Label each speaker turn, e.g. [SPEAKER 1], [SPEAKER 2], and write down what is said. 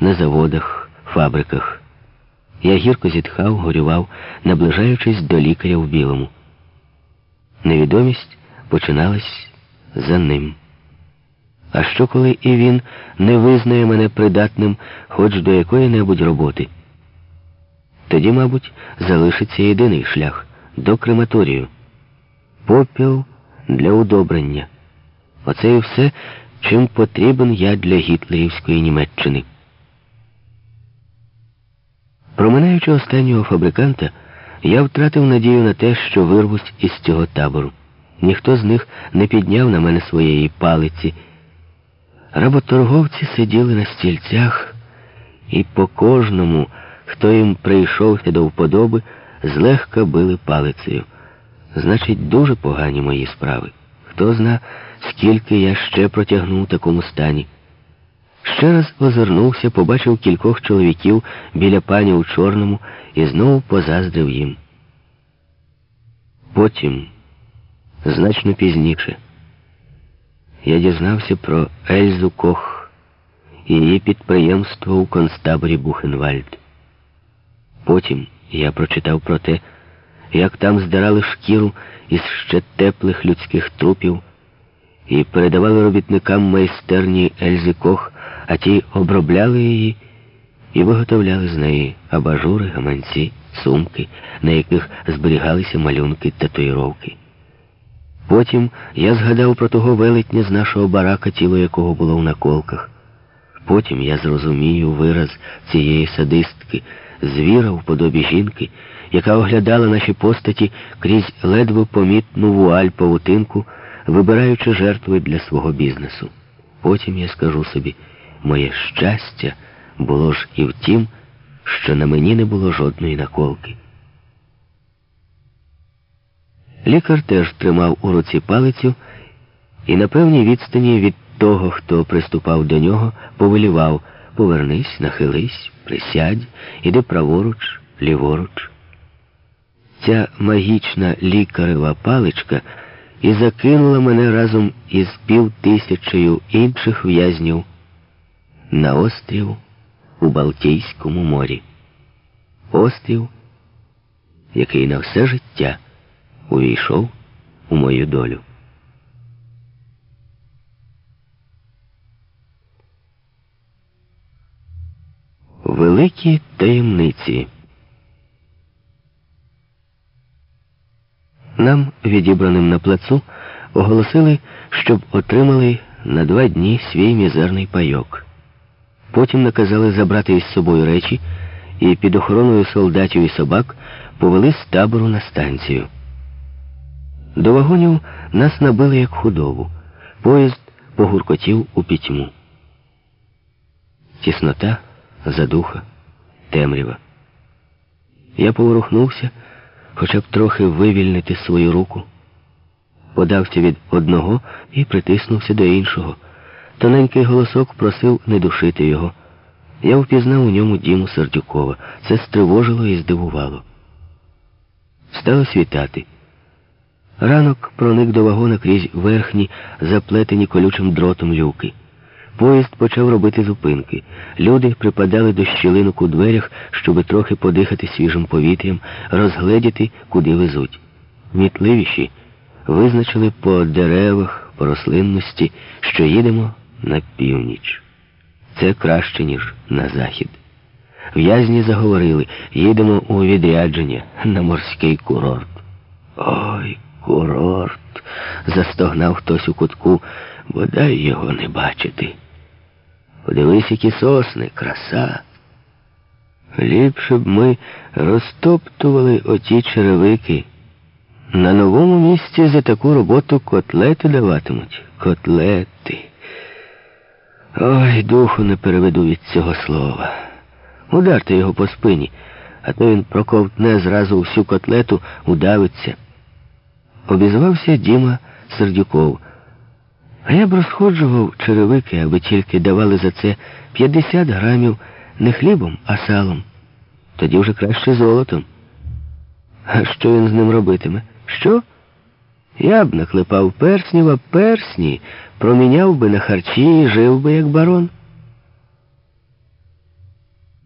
[SPEAKER 1] на заводах, фабриках. Я гірко зітхав, горював, наближаючись до лікаря в білому. Невідомість починалась за ним. А що, коли і він не визнає мене придатним хоч до якої-небудь роботи? Тоді, мабуть, залишиться єдиний шлях до крематорію. Попіл для удобрення. Оце і все, чим потрібен я для гітлерівської Німеччини. Проминаючи останнього фабриканта, я втратив надію на те, що вирвусь із цього табору. Ніхто з них не підняв на мене своєї палиці. Работорговці сиділи на стільцях, і по кожному, хто їм прийшовся до вподоби, злегка били палицею. Значить, дуже погані мої справи. Хто зна, скільки я ще протягну в такому стані. Ще раз озирнувся, побачив кількох чоловіків біля пані у чорному і знову позаздрив їм. Потім, значно пізніше, я дізнався про Ельзу Кох і її підприємство у концтаборі Бухенвальд. Потім я прочитав про те, як там здирали шкіру із ще теплих людських трупів і передавали робітникам майстерні Ельзи Кох, а ті обробляли її і виготовляли з неї абажури, гаманці, сумки, на яких зберігалися малюнки татуїровки. Потім я згадав про того велетня з нашого барака, тіло якого було в наколках. Потім я зрозумію вираз цієї садистки, звіра в подобі жінки, яка оглядала наші постаті крізь ледве помітну вуаль павутинку, вибираючи жертви для свого бізнесу. Потім я скажу собі, моє щастя було ж і в тім, що на мені не було жодної наколки. Лікар теж тримав у руці палицю і на певній відстані від того, хто приступав до нього, повелівав повернись, нахились, присядь, іди праворуч, ліворуч. Ця магічна лікарева паличка і закинула мене разом із півтисячею інших в'язнів на острів у Балтійському морі. Острів, який на все життя увійшов у мою долю. Великі таємниці. Нам, відібраним на плацу, оголосили, щоб отримали на два дні свій мізерний пайок. Потім наказали забрати із собою речі і під охороною солдатів і собак повели з табору на станцію. До вагонів нас набили як худобу. Поїзд погуркотів у пітьму. Тіснота, задуха, темрява. Я поворухнувся, хоча б трохи вивільнити свою руку. Подався від одного і притиснувся до іншого. Тоненький голосок просив не душити його. Я впізнав у ньому Діму Сердюкова. Це стривожило і здивувало. Стало світати. Ранок проник до вагона крізь верхні, заплетені колючим дротом люки. Поїзд почав робити зупинки. Люди припадали до щілинок у дверях, щоби трохи подихати свіжим повітрям, розгледіти, куди везуть. Мітливіші визначили по деревах, по рослинності, що їдемо на північ. Це краще, ніж на захід. В'язні заговорили, їдемо у відрядження на морський курорт. Ой, курорт, застогнав хтось у кутку, бодай його не бачити. Подивись, які сосни, краса. Ліпше б ми розтоптували оті черевики. На новому місці за таку роботу котлети даватимуть. Котлети. Ой, духу не переведу від цього слова. Ударте його по спині, а то він проковтне зразу всю котлету, удавиться. Обізвався Діма Сердюков. А я б розходжував черевики, аби тільки давали за це 50 грамів не хлібом, а салом. Тоді вже краще золотом. А що він з ним робитиме? Що? Я б наклепав перснів, а персні проміняв би на харчі і жив би як барон.